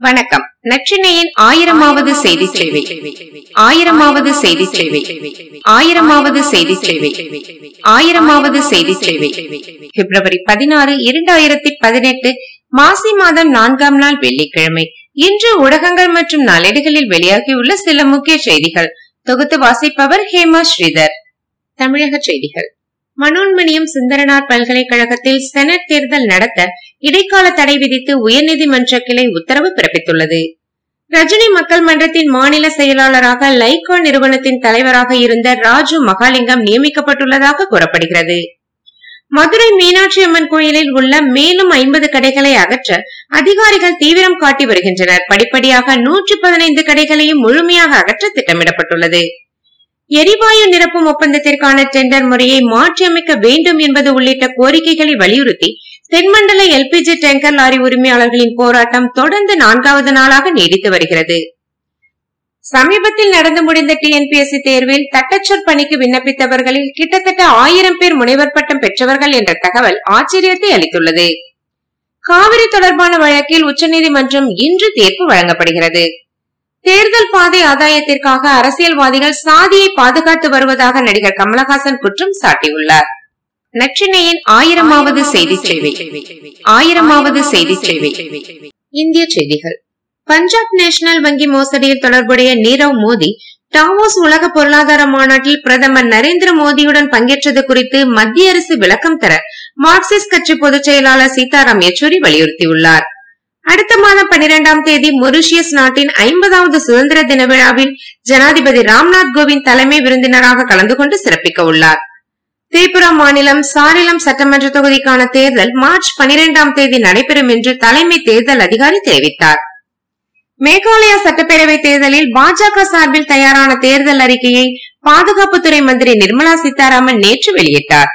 வணக்கம். நற்றினையின் ஆயிரமாவது செய்தி சேவை. ஆயிரமாவது செய்தி சேவை. ஆயிரமாவது செய்தி சேவை. ஆயிரமாவது செய்தி சேவை. பிப்ரவரி பதினாறு இரண்டாயிரத்தி பதினெட்டு மாசி மாதம் நான்காம் நாள் வெள்ளிக்கிழமை. இன்று ஊடகங்கள் மற்றும் நாளேடுகளில் வெளியாகியுள்ள சில முக்கிய செய்திகள். தொகுத்து வாசிப்பவர் ஹேமா ஸ்ரீதர். தமிழக செய்திகள். மனோன்மணியம் சுந்தரனார் பல்கலைக்கழகத்தில் செனட் தேர்தல் நடத்த இடைக்கால தடை விதித்து உயர்நீதிமன்ற கிளை உத்தரவு பிறப்பித்துள்ளது. ரஜினி மக்கள் மன்றத்தின் மாநில செயலாளராக லைகா நிறுவனத்தின் தலைவராக இருந்த ராஜு மகாலிங்கம் நியமிக்கப்பட்டுள்ளதாக கூறப்படுகிறது. மதுரை மீனாட்சி அம்மன் கோயிலில் உள்ள மேலும் ஐம்பது கடைகளை அகற்ற அதிகாரிகள் தீவிரம் காட்டி வருகின்றனர். படிப்படியாக நூற்றி பதினைந்து கடைகளையும் முழுமையாக அகற்ற திட்டமிடப்பட்டுள்ளது. எரிவாயு நிரப்பும் ஒப்பந்தத்திற்கான டெண்டர் முறையை மாற்றியமைக்க வேண்டும் என்பது உள்ளிட்ட கோரிக்கைகளை வலியுறுத்தி தென்மண்டல எல்பிஜி டேங்கர் லாரி உரிமையாளர்களின் போராட்டம் தொடர்ந்து நான்காவது நாளாக நீடித்து வருகிறது. சமீபத்தில் நடந்து முடிந்த டிஎன்பிஎஸ்சி தேர்வில் தட்டச்சொற் பணிக்கு விண்ணப்பித்தவர்களில் கிட்டத்தட்ட ஆயிரம் பேர் முனைவர் பட்டம் பெற்றவர்கள் என்ற தகவல் ஆச்சரியத்தை அளித்துள்ளது. காவிரி தொடர்பான வழக்கில் உச்சநீதிமன்றம் இன்று தீர்ப்பு வழங்கப்படுகிறது. தேர்தல் பாதை ஆதாயத்திற்காக அரசியல்வாதிகள் சாதியை பாதுகாத்து வருவதாக நடிகர் கமலஹாசன் குற்றம் சாட்டியுள்ளார். நற்றினையின் ஆயிரமாவது செய்தி சேவை. ஆயிரமாவது செய்தி சேவை. இந்திய செய்திகள். பஞ்சாப் நேஷனல் வங்கி மோசடியில் தொடர்புடைய நீரவ் மோடி டாவோஸ் உலக பொருளாதார மாநாட்டில் பிரதமர் நரேந்திர மோடியுடன் பங்கேற்றது குறித்து மத்திய அரசு விளக்கம் தர மார்க்சிஸ்ட் கட்சி பொதுச் செயலாளர் சீதாராம் யெச்சூரி வலியுறுத்தியுள்ளார். அடுத்த மாதம் பனிரெண்டாம் தேதி மொரிஷியஸ் நாட்டின் ஐம்பதாவது சுதந்திர தின விழாவில் ஜனாதிபதி ராம்நாத் கோவிந்த் தலைமை விருந்தினராக கலந்து கொண்டு சிறப்பிக்க உள்ளார். திரிபுரா மாநிலம் சாரிலம் சட்டமன்ற தொகுதிக்கான தேர்தல் மார்ச் பனிரெண்டாம் தேதி நடைபெறும் என்று தலைமை தேர்தல் அதிகாரி தெரிவித்தார். மேகாலயா சட்டப்பேரவை தேர்தலில் பாஜக சார்பில் தயாரான தேர்தல் அறிக்கையை பாதுகாப்புத்துறை மந்திரி நிர்மலா சீதாராமன் நேற்று வெளியிட்டார்.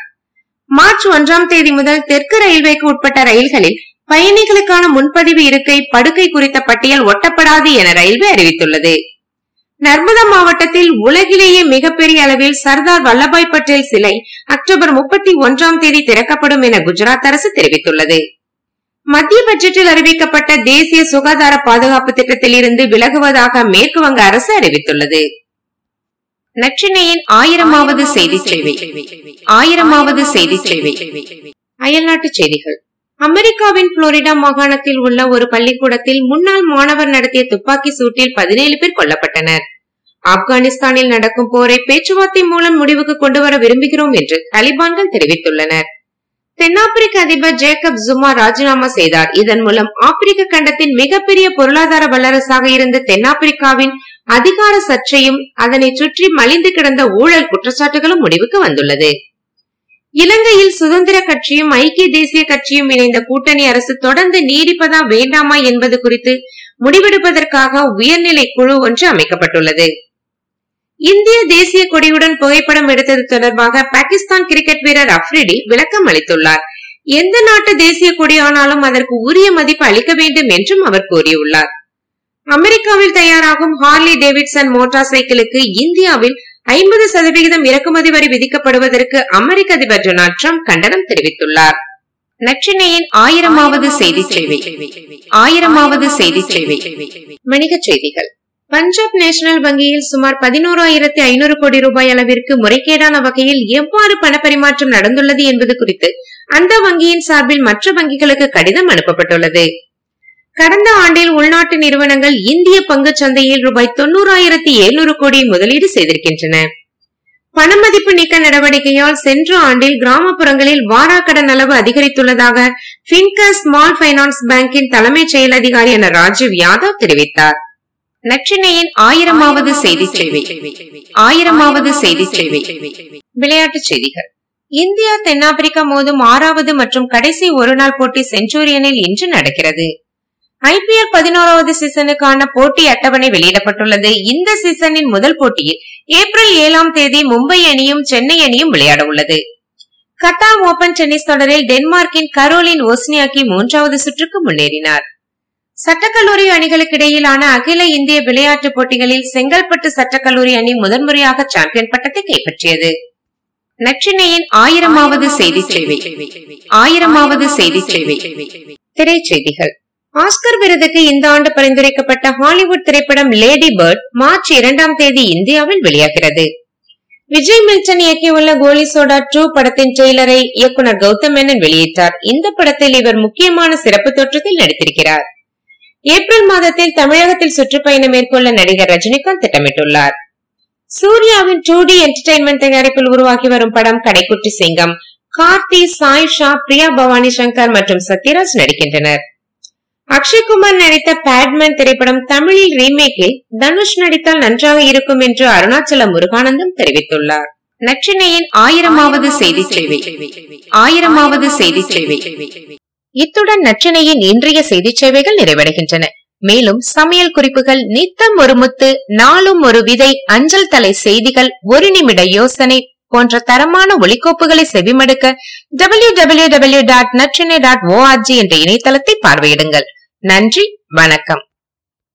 மார்ச் ஒன்றாம் தேதி முதல் தெற்கு ரயில்வேக்கு உட்பட்ட ரயில்களில் பயணிகளுக்கான முன்பதிவு இருக்கை படுக்கை குறித்த பட்டியல் ஒட்டப்படாது என ரயில்வே அறிவித்துள்ளது. நர்மதா மாவட்டத்தில் உலகிலேயே மிகப்பெரிய அளவில் சர்தார் வல்லபாய் பட்டேல் சிலை அக்டோபர் முப்பத்தி ஒன்றாம் தேதி திறக்கப்படும் என குஜராத் அரசு தெரிவித்துள்ளது. மத்திய பட்ஜெட்டில் அறிவிக்கப்பட்ட தேசிய சுகாதார பாதுகாப்பு திட்டத்தில் இருந்து விலகுவதாக மேற்கு வங்க அரசு அறிவித்துள்ளது. நற்றினையின் ஆயிரமாவது செய்தி சேவை. ஆயிரமாவது செய்தி சேவை. அயல்நாட்டு செய்திகள். அமெரிக்காவின் புளோரிடா மாகாணத்தில் உள்ள ஒரு பள்ளிக்கூடத்தில் முன்னாள் மாணவர் நடத்திய துப்பாக்கி சூட்டில் பதினேழு பேர் கொல்லப்பட்டனர். ஆப்கானிஸ்தானில் நடக்கும் போரை பேச்சுவார்த்தை மூலம் முடிவுக்கு கொண்டு வர விரும்புகிறோம் என்று தலிபான்கள் தெரிவித்துள்ளனர். தென்னாப்பிரிக்க அதிபர் ஜேக்கப் ஜுமா ராஜினாமா செய்தார். இதன் மூலம் ஆப்பிரிக்க கண்டத்தின் மிகப்பெரிய பொருளாதார வல்லரசாக இருந்த தென்னாப்பிரிக்காவின் அதிகார சர்ச்சையும் அதனை சுற்றி மலிந்து கிடந்த ஊழல் குற்றச்சாட்டுகளும் முடிவுக்கு வந்துள்ளது. இலங்கையில் சுதந்திர கட்சியும் ஐக்கிய தேசிய கட்சியும் இணைந்த கூட்டணி அரசு தொடர்ந்து நீடிப்பதா வேண்டாமா என்பது குறித்து முடிவெடுப்பதற்காக உயர்நிலை குழு ஒன்று அமைக்கப்பட்டுள்ளது. இந்திய தேசிய கொடியுடன் புகைப்படம் எடுத்தது தொடர்பாக பாகிஸ்தான் கிரிக்கெட் வீரர் அப்ரிடி விளக்கம் அளித்துள்ளார். எந்த நாட்டு தேசிய கொடியானாலும் அதற்கு உரிய மதிப்பு அளிக்க வேண்டும் என்றும் அவர் கூறியுள்ளார். அமெரிக்காவில் தயாராகும் ஹார்லி டேவிட்சன் மோட்டார் சைக்கிளுக்கு இந்தியாவில் ஐம்பது சதவிகிதம் இறக்குமதி வரி விதிக்கப்படுவதற்கு அமெரிக்க அதிபர் டொனால்ட் ட்ரம்ப் கண்டனம் தெரிவித்துள்ளார். நற்றினையின் ஆயிரமாவது செய்தி சேவை. ஆயிரமாவது செய்தி சேவை. வணிகச் செய்திகள். பஞ்சாப் நேஷனல் வங்கியில் சுமார் பதினோராயிரத்தி ஐநூறு கோடி ரூபாய் அளவிற்கு முறைகேடான வகையில் எவ்வாறு பணப்பரிமாற்றம் நடந்துள்ளது என்பது குறித்து அந்த வங்கியின் சார்பில் மற்ற வங்கிகளுக்கு கடிதம் அனுப்பப்பட்டுள்ளது. கடந்த ஆண்டில் உள்நாட்டு நிறுவனங்கள் இந்திய பங்கு சந்தையில் ரூபாய் தொன்னூறாயிரத்தி எழுநூறு கோடி முதலீடு செய்திருக்கின்றன. பணமதிப்பு நீக்க நடவடிக்கையால் சென்ற ஆண்டில் கிராமப்புறங்களில் வாராக்கடன் அளவு அதிகரித்துள்ளதாக பின்கா ஸ்மால் பைனான்ஸ் பேங்கின் தலைமைச் செயல் அதிகாரியான ராஜீவ் யாதவ் தெரிவித்தார். நற்றினையின் ஆயிரமாவது செய்தி சேவை ஆயிரமாவது செய்தி சேவை விளையாட்டுச் செய்திகள். இந்தியா தென்னாப்பிரிக்கா மோதும் ஆறாவது மற்றும் கடைசி ஒருநாள் போட்டி செஞ்சுரியனில் இன்று நடக்கிறது. ஐபிஎல் பதினோராவது சீசனுக்கான போட்டி அட்டவணை வெளியிடப்பட்டுள்ளது. இந்த சீசனின் முதல் போட்டியில் ஏப்ரல் ஏழாம் தேதி மும்பை அணியும் சென்னை அணியும் விளையாட உள்ளது. கட்டார் ஓபன் டென்னிஸ் தொடரில் டென்மார்க்கின் கரோலின் ஓஸ்னியாக்கி மூன்றாவது சுற்றுக்கு முன்னேறினார். சட்டக்கல்லூரி அணிகளுக்கு இடையிலான அகில இந்திய விளையாட்டுப் போட்டிகளில் செங்கல்பட்டு சட்டக்கல்லூரி அணி முதன்முறையாக சாம்பியன் பட்டத்தை கைப்பற்றியது. நற்றினையின் ஆயிரமாவது செய்தி சேவை. ஆயிரமாவது செய்தி சேவை. திரைச்செய்திகள். ஆஸ்கர் விருதுக்கு இந்த ஆண்டு பரிந்துரைக்கப்பட்ட ஹாலிவுட் திரைப்படம் லேடி பேர்ட் மார்ச் இரண்டாம் தேதி இந்தியாவில் வெளியாகிறது. விஜய் மில்சன் இயக்கியுள்ள கோலி சோடா டூ படத்தின் ட்ரெய்லரை இயக்குனர் கௌதம் மேனன் வெளியிட்டார். இந்த படத்தில் இவர் முக்கியமான சிறப்பு தோற்றத்தில் நடித்திருக்கிறார். ஏப்ரல் மாதத்தில் தமிழகத்தில் சுற்றுப்பயணம் மேற்கொள்ள நடிகர் ரஜினிகாந்த் திட்டமிட்டுள்ளார். சூர்யாவின் டூ டி என்டர்டைன்மெண்ட் தயாரிப்பில் உருவாகி வரும் படம் கடைக்குட்டி சிங்கம். கார்த்தி சாய் ஷா பிரியா பவானி சங்கர் மற்றும் சத்யராஜ் நடிக்கின்றனர். அக்ஷய்குமார் நடித்த பேட்மேன் திரைப்படம் தமிழில் ரீமேக்கில் தனுஷ் நடித்தால் நன்றாக இருக்கும் என்று அருணாச்சல முருகானந்தம் தெரிவித்துள்ளார். நற்றினையின் ஆயிரமாவது செய்தி சேவை. ஆயிரமாவது செய்தி சேவை. இத்துடன் நற்றினையின் இன்றைய செய்தி சேவைகள் நிறைவடைகின்றன. மேலும் சமையல் குறிப்புகள் நித்தம் ஒரு முத்து நாளும் ஒரு விதை அஞ்சல் தலை செய்திகள் ஒரு நிமிட யோசனை போன்ற தரமான ஒலிக்கோப்புகளை செவிமடுக்க W W W dot Natrinai dot ORG என்ற இணையதளத்தை பார்வையிடுங்கள். நன்றி வணக்கம்.